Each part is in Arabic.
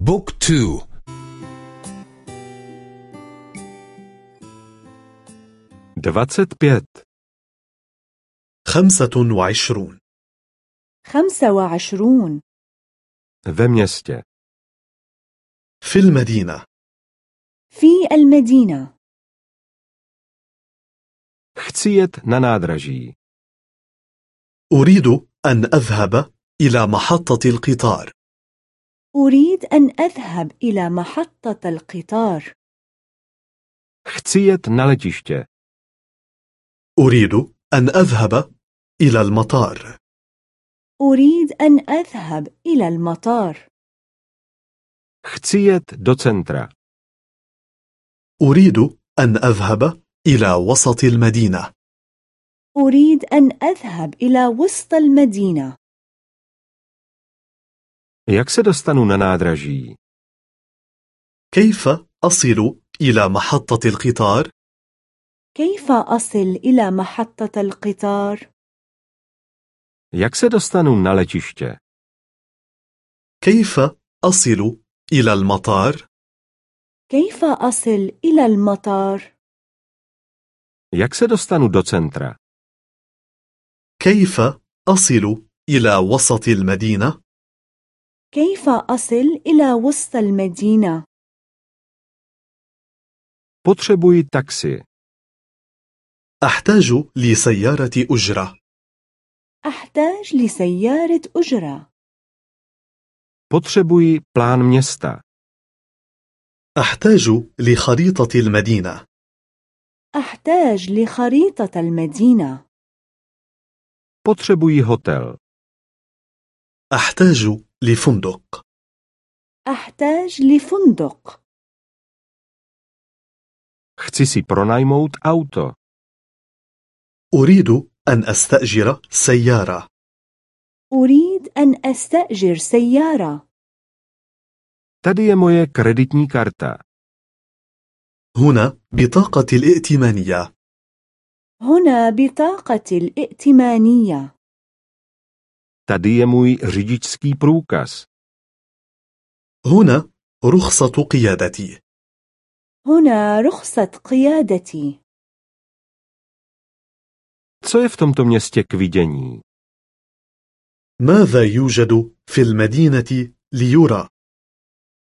بوك تو دفعت بيت خمسة وعشرون. خمسة وعشرون. Městě في المدينة. في المدينة. Na nádraží أريد أن أذهب إلى محطة القطار. أريد أن أذهب إلى محطة القطار. chci jet na letiště أريد أن أذهب إلى المطار. أريد أن أذهب إلى المطار. chci jet do centra أريد أن أذهب إلى وسط المدينة. أريد أن أذهب إلى وسط المدينة. Jak se dostanu na nádraží كيف أصل إلى محطة القطار؟ كيف أصل إلى محطة القطار؟ jak se dostanu na letiště كيف أصل إلى المطار؟ كيف أصل إلى المطار؟ jak se dostanu do centra كيف أصل إلى وسط المدينة؟ كيف أصل إلى وسط المدينة؟ potřebuji taxi أحتاج لسيارة أجرة. أحتاج لسيارة أجرة. potřebuji plán města أحتاج لخريطة المدينة. أحتاج لخريطة المدينة. potřebuji hotel أحتاج لفندق. أحتاج لفندق. Chci si pronajmout auto. أريد أن أستأجر سيارة. أريد أن أستأجر سيارة. Tady je moje kreditní karta. هنا بطاقة الائتمانية. هنا بطاقة الائتمانية. Tady je můj řidičský průkaz. هنا رخصة قيادتي. هنا رخصة قيادتي. Co je v tomto městě k vidění? ماذا يوجد في المدينة ليرى؟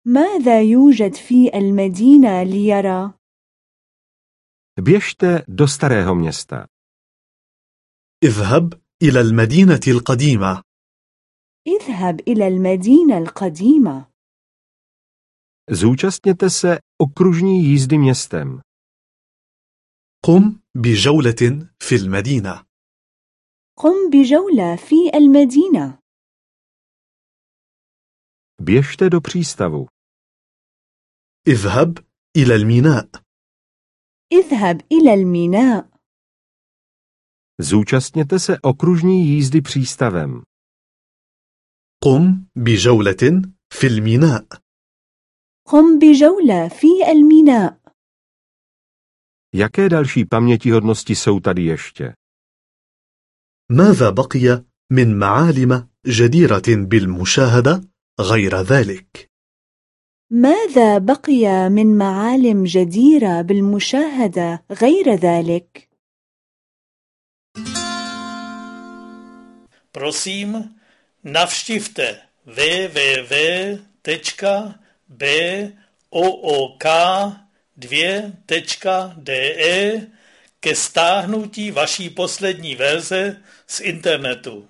ماذا يوجد في المدينة ليرى؟ běžte do starého města. اذهب إلى المدينة القديمة. اذهب إلى المدينة القديمة. Zúčastněte se okružní jízdy městem. قم بجولة في المدينة. قم بجولة في المدينة. Běžte do přístavu. اذهب إلى الميناء. اذهب إلى الميناء. Zúčastněte se okružní jízdy přístavem قم بجولة في الميناء قم بجولة في الميناء jaké další pamětihodnosti jsou tady ještě ماذا بقي من معالم جديرة بالمشاهدة غير ذلك؟ ماذا بقي من معالم جديرة بالمشاهدة غير ذلك؟ Prosím, navštivte www.book2.de ke stáhnutí vaší poslední verze z internetu.